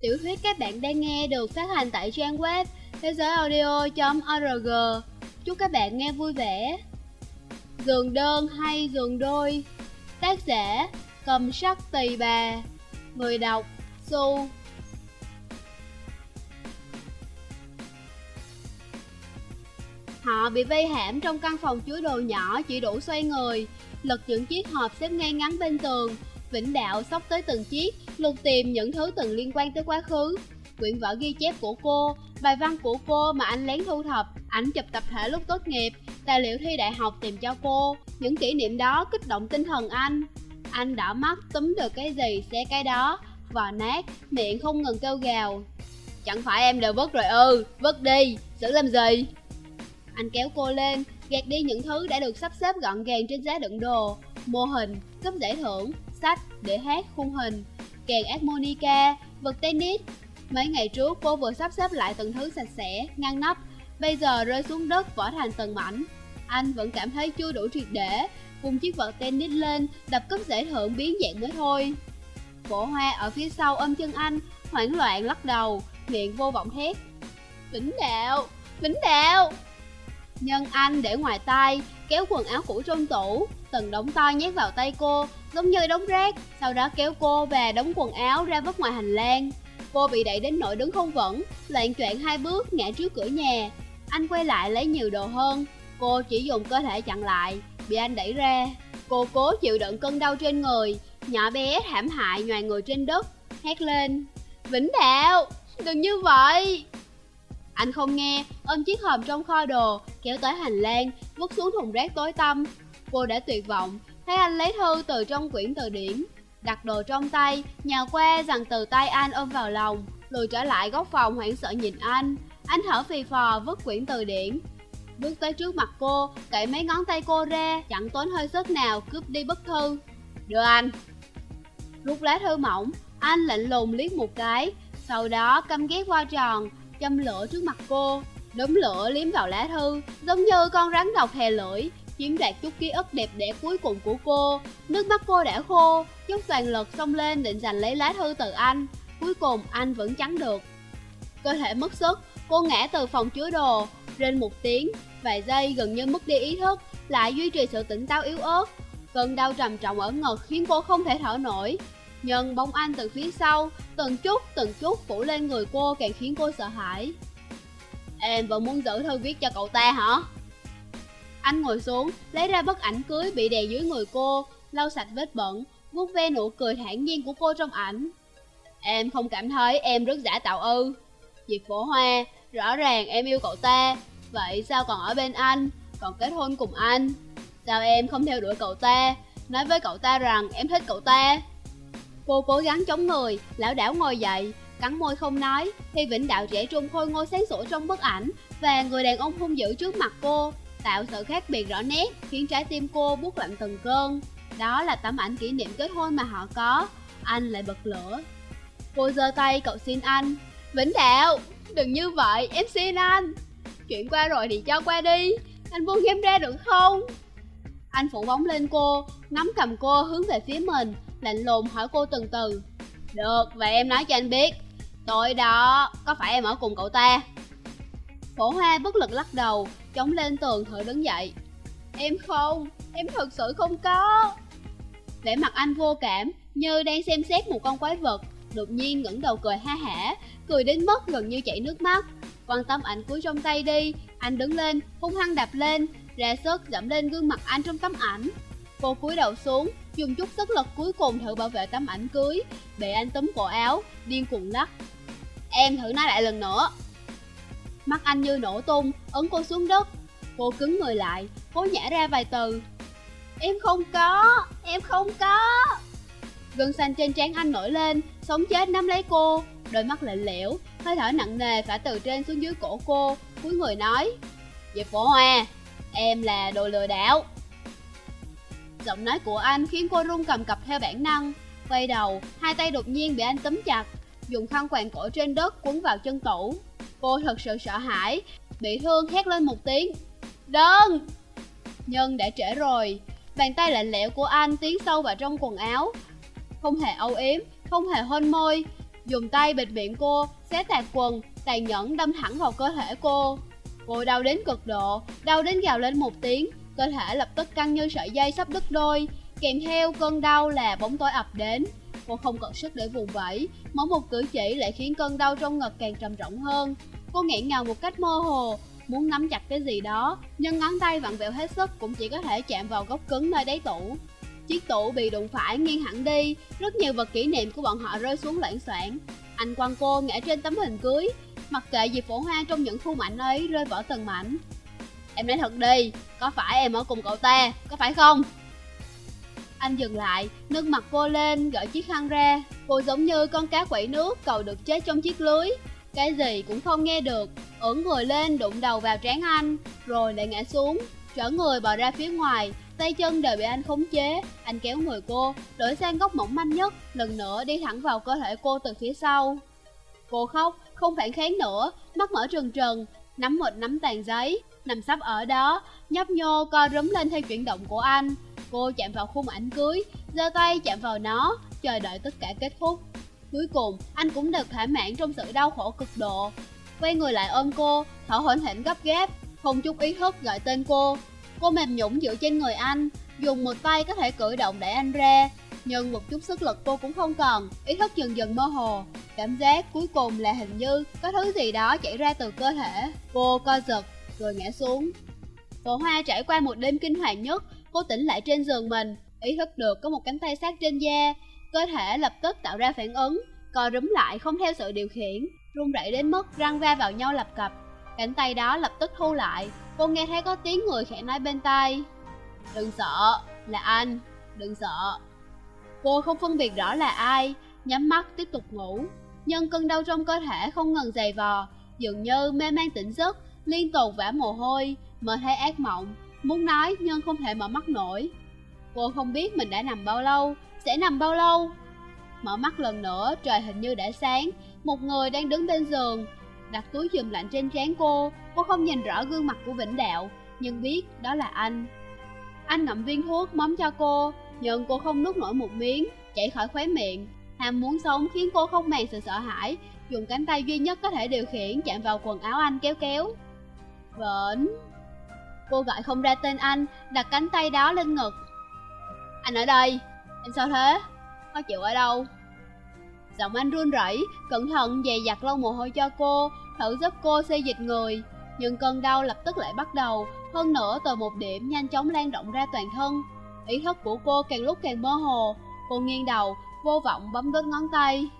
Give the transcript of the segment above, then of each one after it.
Tiểu thuyết các bạn đang nghe được phát hành tại trang web thế giới audio.org. Chúc các bạn nghe vui vẻ. Giường đơn hay giường đôi Tác giả, Cầm sắc tỳ bà Người đọc, Su Họ bị vây hãm trong căn phòng chứa đồ nhỏ chỉ đủ xoay người Lật những chiếc hộp xếp ngay ngắn bên tường Vĩnh Đạo sóc tới từng chiếc, lục tìm những thứ từng liên quan tới quá khứ. Quyển vở ghi chép của cô, bài văn của cô mà anh lén thu thập, ảnh chụp tập thể lúc tốt nghiệp, tài liệu thi đại học tìm cho cô. Những kỷ niệm đó kích động tinh thần anh. Anh đỏ mắt túm được cái gì sẽ cái đó, vò nát, miệng không ngừng kêu gào. Chẳng phải em đều vứt rồi ư, vứt đi, xử làm gì? Anh kéo cô lên, gạt đi những thứ đã được sắp xếp gọn gàng trên giá đựng đồ, mô hình, cấp giải thưởng, sách để hát khung hình, kèn harmonica, vật tennis. Mấy ngày trước cô vừa sắp xếp lại từng thứ sạch sẽ, ngăn nắp, bây giờ rơi xuống đất vỡ thành từng mảnh. Anh vẫn cảm thấy chưa đủ triệt để, vùng chiếc vật tennis lên, đập cấp giải thưởng biến dạng mới thôi. Cổ hoa ở phía sau ôm chân anh, hoảng loạn lắc đầu, miệng vô vọng thét. Vĩnh đạo, Vĩnh đạo! Nhân anh để ngoài tay, kéo quần áo cũ trong tủ, từng đống to nhét vào tay cô, giống như đống rác, sau đó kéo cô về đống quần áo ra vứt ngoài hành lang. Cô bị đẩy đến nỗi đứng không vững, loạn choạng hai bước ngã trước cửa nhà. Anh quay lại lấy nhiều đồ hơn, cô chỉ dùng cơ thể chặn lại, bị anh đẩy ra. Cô cố chịu đựng cơn đau trên người, nhỏ bé thảm hại nhòi người trên đất, hét lên. Vĩnh Đạo, đừng như vậy! Anh không nghe, ôm chiếc hòm trong kho đồ, kéo tới hành lang, vứt xuống thùng rác tối tăm. Cô đã tuyệt vọng, thấy anh lấy thư từ trong quyển từ điển, đặt đồ trong tay, nhào que rằng từ tay anh ôm vào lòng, lùi trở lại góc phòng hoảng sợ nhìn anh. Anh thở phì phò vứt quyển từ điển, bước tới trước mặt cô, cậy mấy ngón tay cô ra, chẳng tốn hơi sức nào cướp đi bức thư. Đưa anh. Rút lá thư mỏng, anh lạnh lùng liếc một cái, sau đó căm ghét qua tròn, châm lửa trước mặt cô đốm lửa liếm vào lá thư giống như con rắn độc thè lưỡi chiếm đoạt chút ký ức đẹp đẽ cuối cùng của cô. Nước mắt cô đã khô dốc toàn lực xông lên định giành lấy lá thư từ anh. Cuối cùng, anh vẫn chắn được. Cơ thể mất sức, cô ngã từ phòng chứa đồ. Rên một tiếng, vài giây gần như mất đi ý thức, lại duy trì sự tỉnh táo yếu ớt. Cơn đau trầm trọng ở ngực khiến cô không thể thở nổi. Nhưng bóng anh từ phía sau, từng chút từng chút phủ lên người cô càng khiến cô sợ hãi. Em vẫn muốn giữ thư viết cho cậu ta hả? Anh ngồi xuống lấy ra bức ảnh cưới bị đè dưới người cô lau sạch vết bẩn vuốt ve nụ cười thản nhiên của cô trong ảnh. Em không cảm thấy em rất giả tạo ư? Diệp phổ hoa rõ ràng em yêu cậu ta vậy sao còn ở bên anh còn kết hôn cùng anh? Sao em không theo đuổi cậu ta nói với cậu ta rằng em thích cậu ta? Cô cố gắng chống người, lão đảo ngồi dậy, cắn môi không nói, khi Vĩnh Đạo trẻ trung khôi ngôi sáng sủa trong bức ảnh và người đàn ông hung dữ trước mặt cô, tạo sự khác biệt rõ nét, khiến trái tim cô buốt lạnh từng cơn. Đó là tấm ảnh kỷ niệm kết hôn mà họ có, anh lại bật lửa. Cô giơ tay cậu xin anh, Vĩnh Đạo, đừng như vậy, em xin anh. Chuyện qua rồi thì cho qua đi, anh buông em ra được không? Anh phủ bóng lên cô, nắm cầm cô hướng về phía mình, lạnh lùng hỏi cô từng từ Được, vậy em nói cho anh biết Tối đó, có phải em ở cùng cậu ta? Phổ Hoa bất lực lắc đầu, chống lên tường thở đứng dậy. Em không, em thật sự không có. Vẻ mặt anh vô cảm, như đang xem xét một con quái vật Đột nhiên ngẩng đầu cười ha hả, cười đến mức gần như chảy nước mắt. Quan tâm ảnh cuối trong tay đi, anh đứng lên, hung hăng đạp lên Ra sức dẫm lên gương mặt anh trong tấm ảnh. Cô cúi đầu xuống, dùng chút sức lực cuối cùng thử bảo vệ tấm ảnh cưới Bị anh túm cổ áo, điên cuồng lắc. Em thử nói lại lần nữa. Mắt anh như nổ tung, ấn cô xuống đất. Cô cứng người lại, cố nhả ra vài từ. Em không có, em không có. Gân xanh trên trán anh nổi lên, sống chết nắm lấy cô. Đôi mắt lạnh lẽo, hơi thở nặng nề phả từ trên xuống dưới cổ cô. Cuối người nói Dịp Phổ Hoa, em là đồ lừa đảo. Giọng nói của anh khiến cô run cầm cập theo bản năng. Quay đầu, hai tay đột nhiên bị anh tấm chặt Dùng khăn quàng cổ trên đất quấn vào chân tủ. Cô thật sự sợ hãi Bị thương hét lên một tiếng. Đơn Nhưng đã trễ rồi. Bàn tay lạnh lẽo của anh tiến sâu vào trong quần áo. Không hề âu yếm, không hề hôn môi. Dùng tay bịt miệng cô, xé tạc quần, tàn nhẫn đâm thẳng vào cơ thể cô. Cô đau đến cực độ, đau đến gào lên một tiếng, cơ thể lập tức căng như sợi dây sắp đứt đôi, kèm theo cơn đau là bóng tối ập đến. Cô không còn sức để vùng vẫy, mỗi một cử chỉ lại khiến cơn đau trong ngực càng trầm trọng hơn. Cô nghẹn ngào một cách mơ hồ, muốn nắm chặt cái gì đó, nhưng ngón tay vặn vẹo hết sức cũng chỉ có thể chạm vào góc cứng nơi đáy tủ. Chiếc tủ bị đụng phải nghiêng hẳn đi, rất nhiều vật kỷ niệm của bọn họ rơi xuống loạn soạn. Anh quăng cô ngã trên tấm hình cưới, mặc kệ dịp phổ hoa trong những khung ảnh ấy rơi vỡ từng mảnh. Em nói thật đi, có phải em ở cùng cậu ta, có phải không? Anh dừng lại, nâng mặt cô lên, gỡ chiếc khăn ra. Cô giống như con cá quẩy nước cầu được chết trong chiếc lưới. Cái gì cũng không nghe được, ưỡn người lên đụng đầu vào trán anh, rồi lại ngã xuống, trở người bò ra phía ngoài, tay chân đều bị anh khống chế. Anh kéo người cô, đổi sang góc mỏng manh nhất, lần nữa đi thẳng vào cơ thể cô từ phía sau. Cô khóc, không phản kháng nữa, mắt mở trừng trừng, nắm một nắm tàn giấy, nằm sắp ở đó, nhấp nhô co rúm lên theo chuyển động của anh. Cô chạm vào khung ảnh cưới, giơ tay chạm vào nó, chờ đợi tất cả kết thúc. Cuối cùng, anh cũng được thỏa mãn trong sự đau khổ cực độ. Quay người lại ôm cô, thở hổn hển gấp gáp, không chút ý thức gọi tên cô. Cô mềm nhũng dựa trên người anh, dùng một tay có thể cử động đẩy anh ra, nhưng một chút sức lực cô cũng không còn, ý thức dần dần mơ hồ. Cảm giác cuối cùng là hình như có thứ gì đó chảy ra từ cơ thể. Cô co giật, rồi ngã xuống. Phổ Hoa trải qua một đêm kinh hoàng nhất, cô tỉnh lại trên giường mình, ý thức được có một cánh tay sát trên da, cơ thể lập tức tạo ra phản ứng, co rúm lại không theo sự điều khiển, run rẩy đến mức răng va vào nhau lập cập. Cánh tay đó lập tức thu lại, cô nghe thấy có tiếng người khẽ nói bên tai. Đừng sợ, là anh, đừng sợ. Cô không phân biệt rõ là ai, nhắm mắt tiếp tục ngủ. Nhưng cơn đau trong cơ thể không ngừng dày vò, dường như mê man tỉnh giấc, liên tục vã mồ hôi, mơ thấy ác mộng, muốn nói nhưng không thể mở mắt nổi. Cô không biết mình đã nằm bao lâu, sẽ nằm bao lâu. Mở mắt lần nữa, trời hình như đã sáng, một người đang đứng bên giường, đặt túi chùm lạnh trên trán cô, cô không nhìn rõ gương mặt của Vĩnh Đạo, nhưng biết đó là anh. Anh ngậm viên thuốc mắm cho cô, nhưng cô không nuốt nổi một miếng, chảy khỏi khóe miệng. Ham muốn sống khiến cô không màng sự sợ hãi, dùng cánh tay duy nhất có thể điều khiển chạm vào quần áo anh kéo kéo. Vẫn. Cô gọi không ra tên anh, đặt cánh tay đó lên ngực. Anh ở đây, Anh sao thế? Khó chịu ở đâu? Giọng anh run rẩy, cẩn thận dè dặt lau mồ hôi cho cô, thử giúp cô xê dịch người. Nhưng cơn đau lập tức lại bắt đầu, hơn nữa từ một điểm nhanh chóng lan rộng ra toàn thân. Ý thức của cô càng lúc càng mơ hồ, cô nghiêng đầu, vô vọng bấm đốt ngón tay.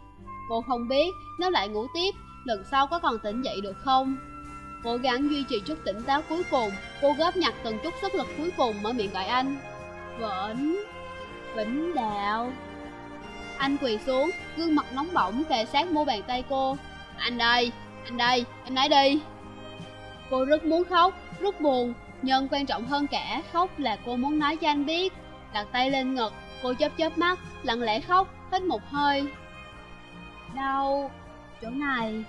Cô không biết nếu lại ngủ tiếp, lần sau có còn tỉnh dậy được không? Cố gắng duy trì chút tỉnh táo cuối cùng, cô góp nhặt từng chút sức lực cuối cùng mở miệng gọi anh. Vĩnh... Vĩnh Đạo... Anh quỳ xuống, gương mặt nóng bỏng kề sát mua bàn tay cô. Anh đây, anh đây, em nói đi. Cô rất muốn khóc, rất buồn, nhưng quan trọng hơn cả khóc là cô muốn nói cho anh biết. Đặt tay lên ngực, cô chớp chớp mắt, lặng lẽ khóc, hít một hơi. Đau, chỗ này.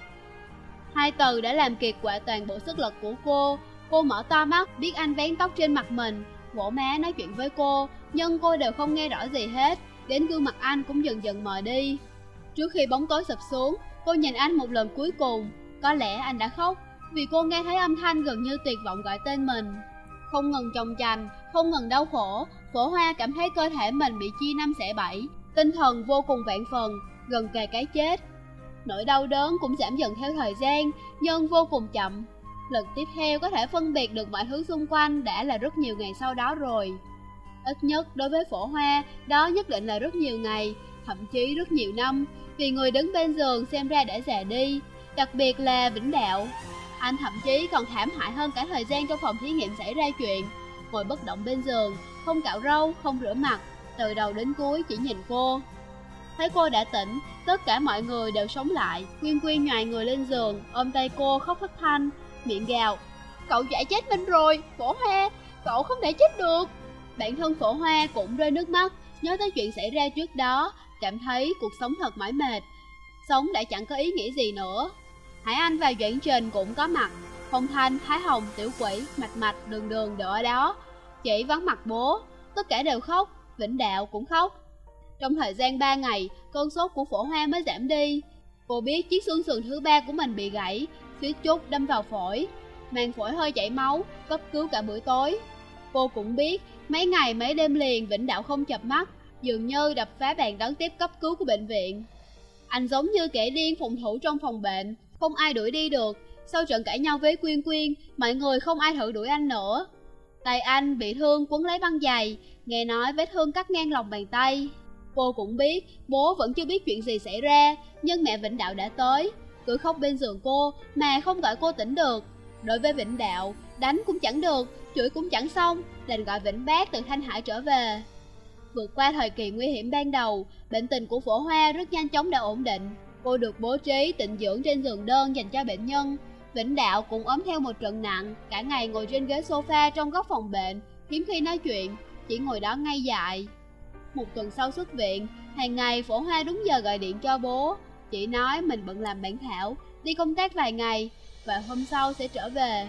Hai từ đã làm kiệt quệ toàn bộ sức lực của cô. Cô mở to mắt, biết anh vén tóc trên mặt mình, vỗ má nói chuyện với cô, nhưng cô đều không nghe rõ gì hết đến gương mặt anh cũng dần dần mờ đi. Trước khi bóng tối sập xuống, cô nhìn anh một lần cuối cùng, có lẽ anh đã khóc, vì cô nghe thấy âm thanh gần như tuyệt vọng gọi tên mình. Không ngừng trồng chành, không ngừng đau khổ, phổ hoa cảm thấy cơ thể mình bị chia năm xẻ bảy, tinh thần vô cùng vạn phần, gần kề cái chết. Nỗi đau đớn cũng giảm dần theo thời gian, nhưng vô cùng chậm. Lần tiếp theo có thể phân biệt được mọi thứ xung quanh đã là rất nhiều ngày sau đó rồi. Ít nhất đối với phổ hoa, đó nhất định là rất nhiều ngày, thậm chí rất nhiều năm, vì người đứng bên giường xem ra đã già đi, đặc biệt là Vĩnh Đạo. Anh thậm chí còn thảm hại hơn cả thời gian trong phòng thí nghiệm xảy ra chuyện, ngồi bất động bên giường, không cạo râu, không rửa mặt, từ đầu đến cuối chỉ nhìn cô. Thấy cô đã tỉnh, tất cả mọi người đều sống lại, Quyên Quyên nhòi người lên giường, ôm tay cô khóc thất thanh, miệng gào. Cậu giải chết mình rồi, phổ hoa, cậu không thể chết được. Bản thân phổ hoa cũng rơi nước mắt, nhớ tới chuyện xảy ra trước đó, cảm thấy cuộc sống thật mỏi mệt. Sống đã chẳng có ý nghĩa gì nữa. Hải Anh và Doãn Trình cũng có mặt, Hồng Thanh, Thái Hồng, Tiểu Quỷ, Mạch Mạch, Đường Đường đều ở đó. Chỉ vắng mặt bố, tất cả đều khóc, Vĩnh Đạo cũng khóc. Trong thời gian 3 ngày, cơn sốt của phổ hoa mới giảm đi. Cô biết chiếc xương sườn thứ ba của mình bị gãy, suýt chút đâm vào phổi. Màng phổi hơi chảy máu, cấp cứu cả buổi tối. Cô cũng biết, mấy ngày mấy đêm liền Vĩnh Đạo không chập mắt, dường như đập phá bàn đón tiếp cấp cứu của bệnh viện. Anh giống như kẻ điên phòng thủ trong phòng bệnh, không ai đuổi đi được. Sau trận cãi nhau với Quyên Quyên, mọi người không ai thử đuổi anh nữa. Tay anh bị thương quấn lấy băng dày, nghe nói vết thương cắt ngang lòng bàn tay. Cô cũng biết bố vẫn chưa biết chuyện gì xảy ra, nhưng mẹ Vĩnh Đạo đã tới. Cứ khóc bên giường cô mà không gọi cô tỉnh được. Đối với Vĩnh Đạo, đánh cũng chẳng được, chửi cũng chẳng xong, đành gọi Vĩnh Bác từ Thanh Hải trở về. Vượt qua thời kỳ nguy hiểm ban đầu, bệnh tình của phổ hoa rất nhanh chóng đã ổn định. Cô được bố trí tịnh dưỡng trên giường đơn dành cho bệnh nhân. Vĩnh Đạo cũng ốm theo một trận nặng, cả ngày ngồi trên ghế sofa trong góc phòng bệnh, hiếm khi nói chuyện, chỉ ngồi đó ngay dại. Một tuần sau xuất viện, hàng ngày phổ hoa đúng giờ gọi điện cho bố, chỉ nói mình bận làm bản thảo, đi công tác vài ngày, và hôm sau sẽ trở về.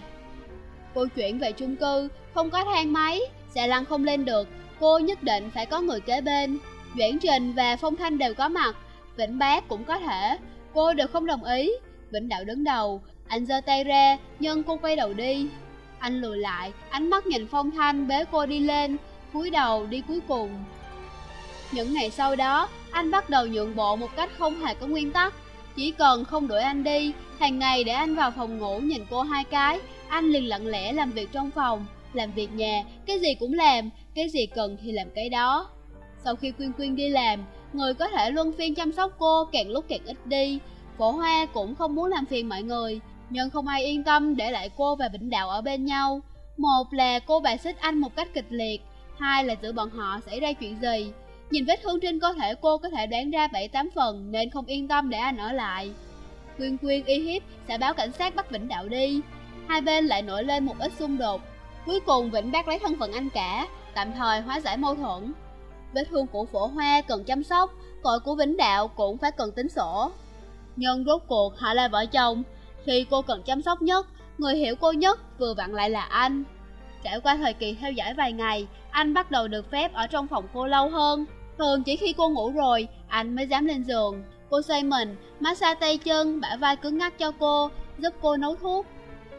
Cô chuyển về chung cư, không có thang máy, xe lăn không lên được, cô nhất định phải có người kế bên. Doãn Trình và Phong Thanh đều có mặt, Vĩnh Bác cũng có thể, cô đều không đồng ý. Vĩnh Đạo đứng đầu, anh giơ tay ra, nhưng cô quay đầu đi. Anh lùi lại, ánh mắt nhìn Phong Thanh bế cô đi lên, cúi đầu đi cuối cùng. Những ngày sau đó, anh bắt đầu nhượng bộ một cách không hề có nguyên tắc. Chỉ cần không đuổi anh đi, hàng ngày để anh vào phòng ngủ nhìn cô hai cái, anh liền lặng lẽ làm việc trong phòng, làm việc nhà, cái gì cũng làm, cái gì cần thì làm cái đó. Sau khi Quyên Quyên đi làm, người có thể luân phiên chăm sóc cô càng lúc càng ít đi. Phổ Hoa cũng không muốn làm phiền mọi người, nhưng không ai yên tâm để lại cô và Vĩnh Đạo ở bên nhau. Một là cô bài xích anh một cách kịch liệt, hai là giữa bọn họ xảy ra chuyện gì. Nhìn vết thương trên cơ thể cô có thể đoán ra 7-8 phần nên không yên tâm để anh ở lại. Quyên Quyên y hiếp sẽ báo cảnh sát bắt Vĩnh Đạo đi. Hai bên lại nổi lên một ít xung đột. Cuối cùng Vĩnh bác lấy thân phận anh cả, tạm thời hóa giải mâu thuẫn. Vết thương của phổ hoa cần chăm sóc, tội của Vĩnh Đạo cũng phải cần tính sổ. Nhưng rốt cuộc họ là vợ chồng, khi cô cần chăm sóc nhất, người hiểu cô nhất vừa vặn lại là anh. Trải qua thời kỳ theo dõi vài ngày, anh bắt đầu được phép ở trong phòng cô lâu hơn. Thường chỉ khi cô ngủ rồi, anh mới dám lên giường. Cô xoay mình, massage tay chân, bả vai cứng ngắc cho cô, giúp cô nấu thuốc.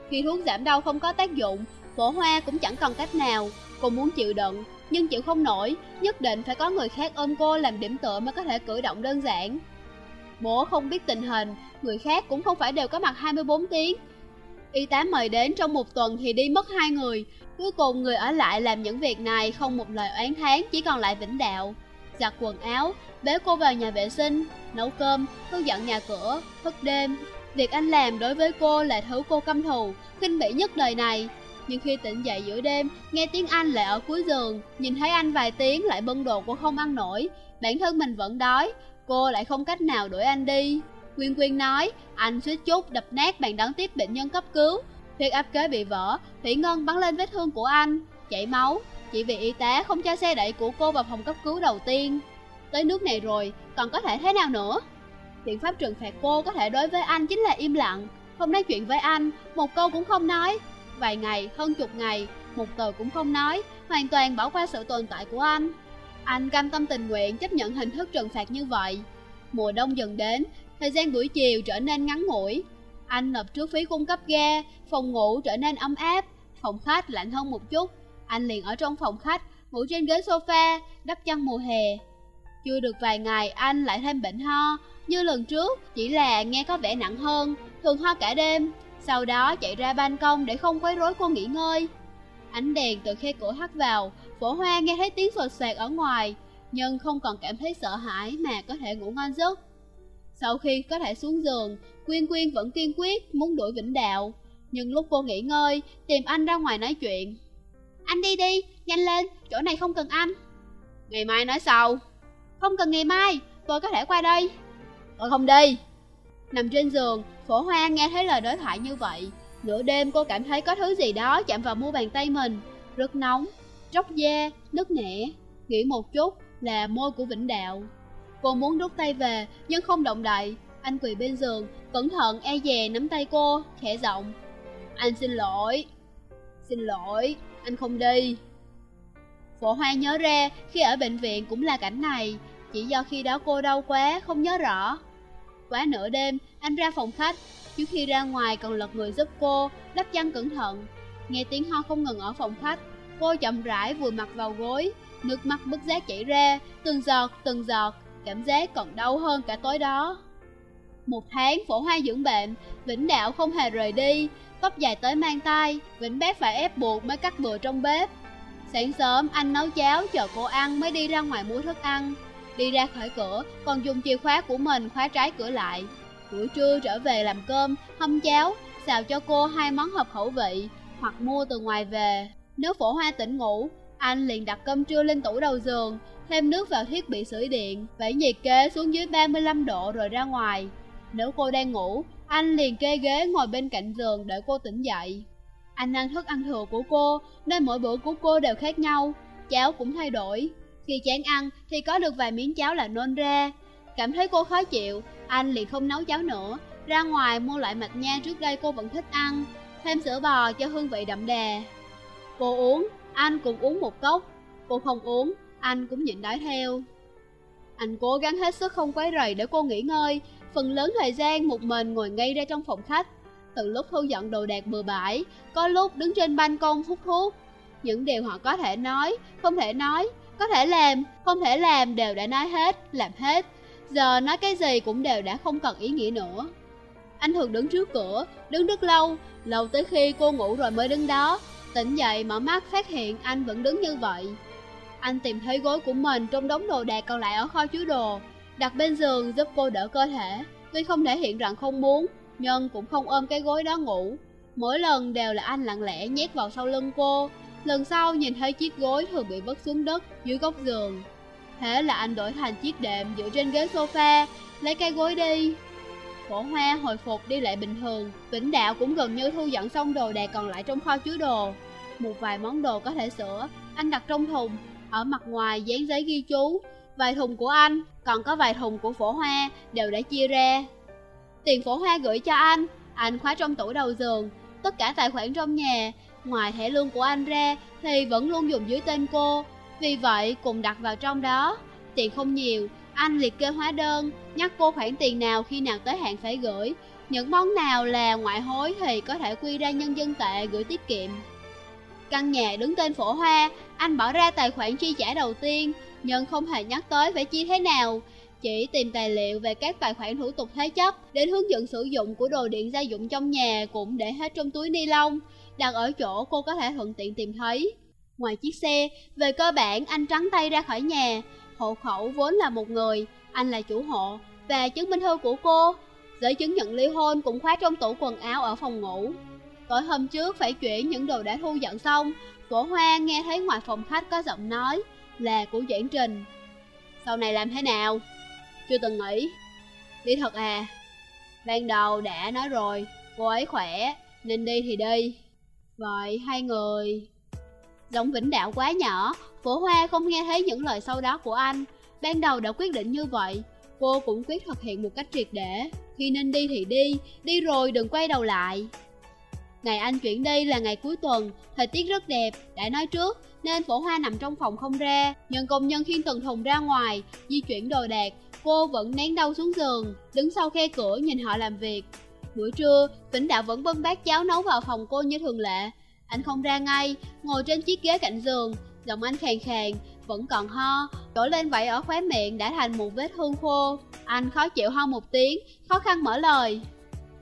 Khi thuốc giảm đau không có tác dụng, phổ hoa cũng chẳng còn cách nào. Cô muốn chịu đựng, nhưng chịu không nổi, nhất định phải có người khác ôm cô làm điểm tựa mới có thể cử động đơn giản. Bố không biết tình hình, người khác cũng không phải đều có mặt 24 tiếng. Y tá mời đến trong một tuần thì đi mất hai người, cuối cùng người ở lại làm những việc này không một lời oán thán chỉ còn lại vĩnh đạo giặt quần áo, bế cô vào nhà vệ sinh, nấu cơm, thu dọn nhà cửa, thức đêm. Việc anh làm đối với cô là thứ cô căm thù, kinh bỉ nhất đời này. Nhưng khi tỉnh dậy giữa đêm, nghe tiếng anh lại ở cuối giường, nhìn thấy anh vài tiếng lại bưng đồ cô không ăn nổi, bản thân mình vẫn đói, cô lại không cách nào đuổi anh đi. Quyên Quyên nói, anh suýt chút đập nát bàn đón tiếp bệnh nhân cấp cứu. việc áp kế bị vỡ, Thủy Ngân bắn lên vết thương của anh, chảy máu, chỉ vì y tá không cho xe đẩy của cô vào phòng cấp cứu đầu tiên. Tới nước này rồi, còn có thể thế nào nữa? Biện pháp trừng phạt cô có thể đối với anh chính là im lặng, không nói chuyện với anh, một câu cũng không nói. Vài ngày, hơn chục ngày, một từ cũng không nói, hoàn toàn bỏ qua sự tồn tại của anh. Anh cam tâm tình nguyện chấp nhận hình thức trừng phạt như vậy. Mùa đông dần đến, thời gian buổi chiều trở nên ngắn ngủi. Anh nộp trước phí cung cấp ga, phòng ngủ trở nên ấm áp, phòng khách lạnh hơn một chút. Anh liền ở trong phòng khách, ngủ trên ghế sofa, đắp chăn mùa hè. Chưa được vài ngày anh lại thêm bệnh ho, như lần trước, chỉ là nghe có vẻ nặng hơn, thường ho cả đêm. Sau đó chạy ra ban công để không quấy rối cô nghỉ ngơi. Ánh đèn từ khe cửa hắt vào, phổ hoa nghe thấy tiếng sột soạt ở ngoài, nhưng không còn cảm thấy sợ hãi mà có thể ngủ ngon giấc. Sau khi có thể xuống giường, Quyên Quyên vẫn kiên quyết muốn đuổi Vĩnh Đạo. Nhưng lúc cô nghỉ ngơi, tìm anh ra ngoài nói chuyện. Anh đi đi, nhanh lên, chỗ này không cần anh. Ngày mai nói sau. Không cần ngày mai, tôi có thể qua đây. Tôi không đi. Nằm trên giường, phổ hoa nghe thấy lời đối thoại như vậy. Nửa đêm cô cảm thấy có thứ gì đó chạm vào mu bàn tay mình. Rất nóng, róc da, nứt nẻ. Nghĩ một chút là môi của Vĩnh Đạo. Cô muốn rút tay về, nhưng không động đậy. Anh quỳ bên giường, cẩn thận e dè nắm tay cô, khẽ giọng. Anh xin lỗi. Xin lỗi, anh không đi. Phổ Hoa nhớ ra khi ở bệnh viện cũng là cảnh này, chỉ do khi đó cô đau quá, không nhớ rõ quá nửa đêm, anh ra phòng khách. Trước khi ra ngoài còn lật người giúp cô, đắp chăn cẩn thận. Nghe tiếng ho không ngừng ở phòng khách, cô chậm rãi vùi mặt vào gối, nước mắt bất giác chảy ra, từng giọt từng giọt, cảm giác còn đau hơn cả tối đó. Một tháng phổ hoa dưỡng bệnh, Vĩnh Đạo không hề rời đi, tóc dài tới mang tay, Vĩnh Bác phải ép buộc mới cắt bừa trong bếp. Sáng sớm anh nấu cháo chờ cô ăn mới đi ra ngoài mua thức ăn. Đi ra khỏi cửa, còn dùng chìa khóa của mình khóa trái cửa lại. Buổi trưa trở về làm cơm, hâm cháo, xào cho cô hai món hợp khẩu vị, hoặc mua từ ngoài về. Nếu phổ hoa tỉnh ngủ, anh liền đặt cơm trưa lên tủ đầu giường, thêm nước vào thiết bị sưởi điện, vẩy nhiệt kế xuống dưới 35 độ rồi ra ngoài. Nếu cô đang ngủ, anh liền kê ghế ngồi bên cạnh giường để cô tỉnh dậy. Anh ăn thức ăn thừa của cô, nên mỗi bữa của cô đều khác nhau, cháo cũng thay đổi. Khi chán ăn thì có được vài miếng cháo là nôn ra. Cảm thấy cô khó chịu, anh liền không nấu cháo nữa, ra ngoài mua loại mạch nha trước đây cô vẫn thích ăn, thêm sữa bò cho hương vị đậm đà. Cô uống, anh cũng uống một cốc, cô không uống, anh cũng nhịn đói theo. Anh cố gắng hết sức không quấy rầy để cô nghỉ ngơi, phần lớn thời gian một mình ngồi ngay ra trong phòng khách. Từ lúc thu dọn đồ đạc bừa bãi, có lúc đứng trên ban công hút thuốc. Những điều họ có thể nói, không thể nói, có thể làm, không thể làm đều đã nói hết, làm hết. Giờ nói cái gì cũng đều đã không cần ý nghĩa nữa. Anh thường đứng trước cửa, đứng rất lâu, lâu tới khi cô ngủ rồi mới đứng đó. Tỉnh dậy mở mắt phát hiện anh vẫn đứng như vậy. Anh tìm thấy gối của mình trong đống đồ đạc còn lại ở kho chứa đồ, đặt bên giường giúp cô đỡ cơ thể. Tuy không thể hiện rằng không muốn, nhưng cũng không ôm cái gối đó ngủ. Mỗi lần đều là anh lặng lẽ nhét vào sau lưng cô. Lần sau nhìn thấy chiếc gối thường bị vứt xuống đất dưới góc giường. Thế là anh đổi thành chiếc đệm dựa trên ghế sofa, lấy cái gối đi. Phổ hoa hồi phục đi lại bình thường, Vĩnh Đạo cũng gần như thu dọn xong đồ đạc còn lại trong kho chứa đồ. Một vài món đồ có thể sửa, anh đặt trong thùng, ở mặt ngoài dán giấy ghi chú. Vài thùng của anh, còn có vài thùng của phổ hoa đều đã chia ra. Tiền phổ hoa gửi cho anh, anh khóa trong tủ đầu giường. Tất cả tài khoản trong nhà, ngoài thẻ lương của anh ra thì vẫn luôn dùng dưới tên cô. Vì vậy cùng đặt vào trong đó. Tiền không nhiều, anh liệt kê hóa đơn, nhắc cô khoản tiền nào khi nào tới hạn phải gửi. Những món nào là ngoại hối thì có thể quy ra nhân dân tệ gửi tiết kiệm. Căn nhà đứng tên phổ hoa, anh bỏ ra tài khoản chi trả đầu tiên, nhưng không hề nhắc tới phải chi thế nào. Chỉ tìm tài liệu về các tài khoản thủ tục thế chấp, đến hướng dẫn sử dụng của đồ điện gia dụng trong nhà cũng để hết trong túi ni lông, đặt ở chỗ cô có thể thuận tiện tìm thấy. Ngoài chiếc xe, về cơ bản anh trắng tay ra khỏi nhà, hộ khẩu vốn là một người, anh là chủ hộ, và chứng minh thư của cô. Giấy chứng nhận ly hôn cũng khóa trong tủ quần áo ở phòng ngủ. Tối hôm trước phải chuyển những đồ đã thu dọn xong, cổ hoa nghe thấy ngoài phòng khách có giọng nói, là của Doãn Trình. Sau này làm thế nào? Chưa từng nghĩ. Đi thật à? Ban đầu đã nói rồi, cô ấy khỏe, nên đi thì đi. Vậy hai người... Giọng Vĩnh Đạo quá nhỏ, Phổ Hoa không nghe thấy những lời sau đó của anh. Ban đầu đã quyết định như vậy, cô cũng quyết thực hiện một cách triệt để. Khi nên đi thì đi, đi rồi đừng quay đầu lại. Ngày anh chuyển đi là ngày cuối tuần, thời tiết rất đẹp, đã nói trước, nên phổ hoa nằm trong phòng không ra. Nhưng công nhân khiên từng thùng ra ngoài, di chuyển đồ đạc, cô vẫn nén đau xuống giường, đứng sau khe cửa nhìn họ làm việc. Buổi trưa, Vĩnh Đạo vẫn bưng bát cháo nấu vào phòng cô như thường lệ. Anh không ra ngay, ngồi trên chiếc ghế cạnh giường, giọng anh khàn khàn, vẫn còn ho, đổ lên vậy ở khóe miệng đã thành một vết thương khô. Anh khó chịu ho một tiếng, khó khăn mở lời.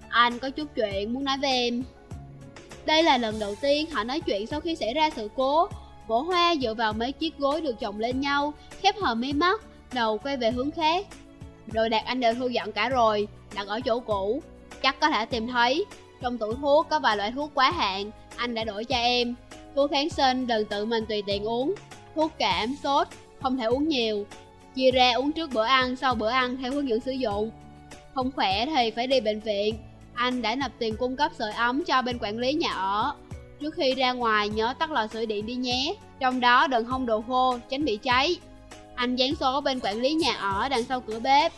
Anh có chút chuyện muốn nói với em. Đây là lần đầu tiên họ nói chuyện sau khi xảy ra sự cố. Bổ hoa dựa vào mấy chiếc gối được chồng lên nhau, khép hờ mi mắt, đầu quay về hướng khác. Đồ đạc anh đều thu dọn cả rồi, đặt ở chỗ cũ. Chắc có thể tìm thấy. Trong tủ thuốc có vài loại thuốc quá hạn, anh đã đổi cho em. Thuốc kháng sinh đừng tự mình tùy tiện uống. Thuốc cảm, sốt, không thể uống nhiều. Chia ra uống trước bữa ăn, sau bữa ăn theo hướng dẫn sử dụng. Không khỏe thì phải đi bệnh viện, anh đã nộp tiền cung cấp sưởi ấm cho bên quản lý nhà ở. Trước khi ra ngoài nhớ tắt lò sưởi điện đi nhé, trong đó đừng hông đồ khô, tránh bị cháy. Anh dán số bên quản lý nhà ở đằng sau cửa bếp.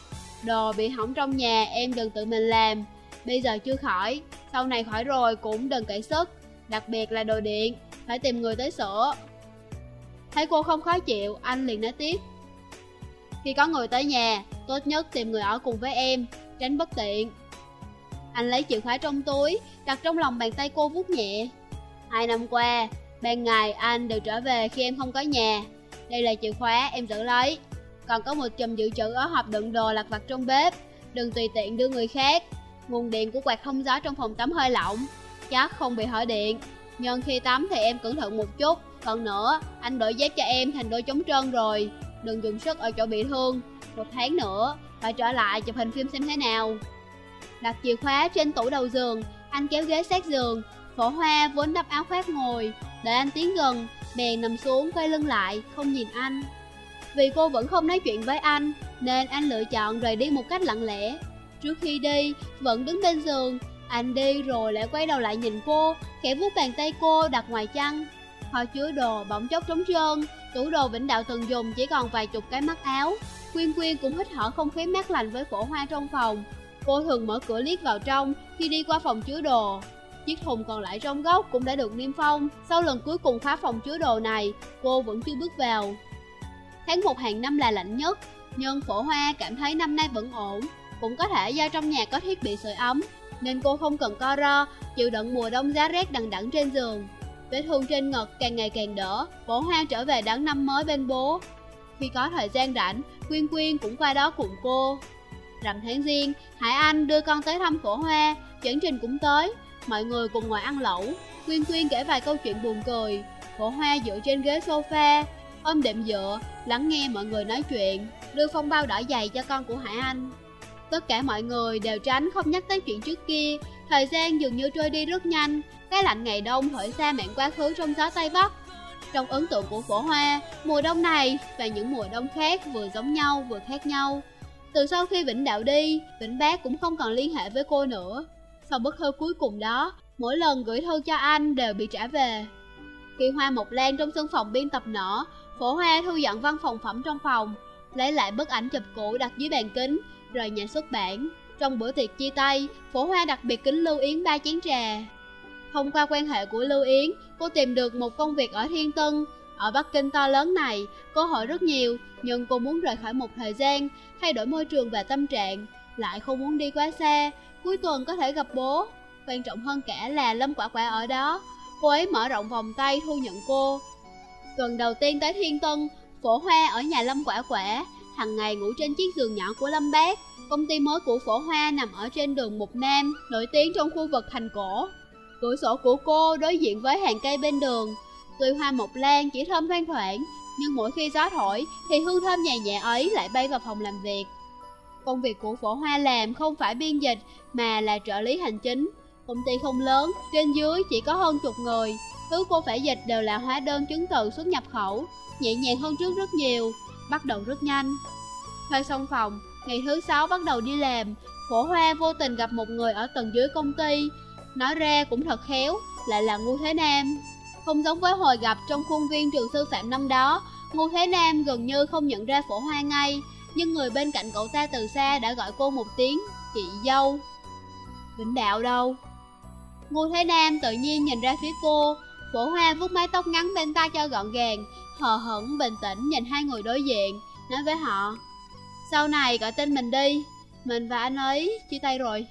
Đồ bị hỏng trong nhà em đừng tự mình làm, bây giờ chưa khỏi, sau này khỏi rồi cũng đừng cậy sức, đặc biệt là đồ điện, phải tìm người tới sửa. Thấy cô không khó chịu, anh liền nói tiếp. Khi có người tới nhà, tốt nhất tìm người ở cùng với em, tránh bất tiện. Anh lấy chìa khóa trong túi, đặt trong lòng bàn tay cô vuốt nhẹ. Hai năm qua, ban ngày anh đều trở về khi em không có nhà. Đây là chìa khóa em giữ lấy. Còn có một chùm dự trữ ở hộp đựng đồ lặt vặt trong bếp. Đừng tùy tiện đưa người khác. Nguồn điện của quạt không gió trong phòng tắm hơi lỏng, chắc không bị hỏi điện. Nhưng khi tắm thì em cẩn thận một chút. Còn nữa, anh đổi dép cho em thành đôi chống trơn rồi. Đừng dùng sức ở chỗ bị thương. Một tháng nữa, phải trở lại chụp hình phim xem thế nào. Đặt chìa khóa trên tủ đầu giường, anh kéo ghế sát giường. Phổ hoa vốn đắp áo khoác ngồi, đợi anh tiến gần, bèn nằm xuống quay lưng lại, không nhìn anh. Vì cô vẫn không nói chuyện với anh, nên anh lựa chọn rời đi một cách lặng lẽ. Trước khi đi, vẫn đứng bên giường, anh đi rồi lại quay đầu lại nhìn cô, khẽ vuốt bàn tay cô đặt ngoài chăn. Kho chứa đồ bỗng chốc trống trơn, tủ đồ Vĩnh Đạo từng dùng chỉ còn vài chục cái mắt áo. Quyên Quyên cũng hít thở không khí mát lành với phổ hoa trong phòng. Cô thường mở cửa liếc vào trong khi đi qua phòng chứa đồ. Chiếc thùng còn lại trong góc cũng đã được niêm phong. Sau lần cuối cùng phá phòng chứa đồ này, cô vẫn chưa bước vào. Tháng một hàng năm là lạnh nhất, nhưng phổ hoa cảm thấy năm nay vẫn ổn. Cũng có thể do trong nhà có thiết bị sưởi ấm, nên cô không cần co ro, chịu đựng mùa đông giá rét đằng đẵng trên giường. Vết thương trên ngực càng ngày càng đỡ, phổ hoa trở về đón năm mới bên bố. Khi có thời gian rảnh, Quyên Quyên cũng qua đó cùng cô. Rằm tháng riêng, Hải Anh đưa con tới thăm phổ hoa, Chẩn Trình cũng tới, mọi người cùng ngồi ăn lẩu. Quyên Quyên kể vài câu chuyện buồn cười, phổ hoa dựa trên ghế sofa, ôm đệm dựa, lắng nghe mọi người nói chuyện, đưa phong bao đỏ dày cho con của Hải Anh. Tất cả mọi người đều tránh không nhắc tới chuyện trước kia, thời gian dường như trôi đi rất nhanh, cái lạnh ngày đông thổi xa mạng quá khứ trong gió Tây Bắc. Trong ấn tượng của phổ hoa, mùa đông này và những mùa đông khác vừa giống nhau vừa khác nhau. Từ sau khi Vĩnh Đạo đi, Vĩnh Bác cũng không còn liên hệ với cô nữa. Sau bức thư cuối cùng đó, mỗi lần gửi thư cho anh đều bị trả về. Khi hoa mộc lan trong sân phòng biên tập nở, phổ hoa thu dọn văn phòng phẩm trong phòng, lấy lại bức ảnh chụp cũ đặt dưới bàn kính, rời nhà xuất bản. Trong bữa tiệc chia tay, phổ hoa đặc biệt kính Lưu Yến ba chén trà. Thông qua quan hệ của Lưu Yến, cô tìm được một công việc ở Thiên Tân. Ở Bắc Kinh to lớn này, cơ hội rất nhiều, nhưng cô muốn rời khỏi một thời gian, thay đổi môi trường và tâm trạng, lại không muốn đi quá xa, cuối tuần có thể gặp bố. Quan trọng hơn cả là Lâm Quả Quả ở đó, cô ấy mở rộng vòng tay thu nhận cô. Tuần đầu tiên tới Thiên Tân, phổ hoa ở nhà Lâm Quả Quả, hàng ngày ngủ trên chiếc giường nhỏ của Lâm Bác. Công ty mới của phổ hoa nằm ở trên đường Mục Nam, nổi tiếng trong khu vực thành cổ. Cửa sổ của cô đối diện với hàng cây bên đường, Tuy hoa mộc lan chỉ thơm thoang thoảng, nhưng mỗi khi gió thổi thì hương thơm nhẹ nhẹ ấy lại bay vào phòng làm việc. Công việc của phổ hoa làm không phải biên dịch mà là trợ lý hành chính. Công ty không lớn, trên dưới chỉ có hơn chục người. Thứ cô phải dịch đều là hóa đơn chứng từ xuất nhập khẩu, nhẹ nhàng hơn trước rất nhiều, bắt đầu rất nhanh. Thuê xong phòng, ngày thứ sáu bắt đầu đi làm, phổ hoa vô tình gặp một người ở tầng dưới công ty. Nói ra cũng thật khéo, lại là Ngô Thế Nam. Không giống với hồi gặp trong khuôn viên trường sư phạm năm đó, Ngô Thế Nam gần như không nhận ra phổ hoa ngay, nhưng người bên cạnh cậu ta từ xa đã gọi cô một tiếng, chị dâu. Vĩnh đạo đâu? Ngô Thế Nam tự nhiên nhìn ra phía cô, phổ hoa vuốt mái tóc ngắn bên tai cho gọn gàng, hờ hững bình tĩnh nhìn hai người đối diện, nói với họ. Sau này gọi tên mình đi, mình và anh ấy chia tay rồi.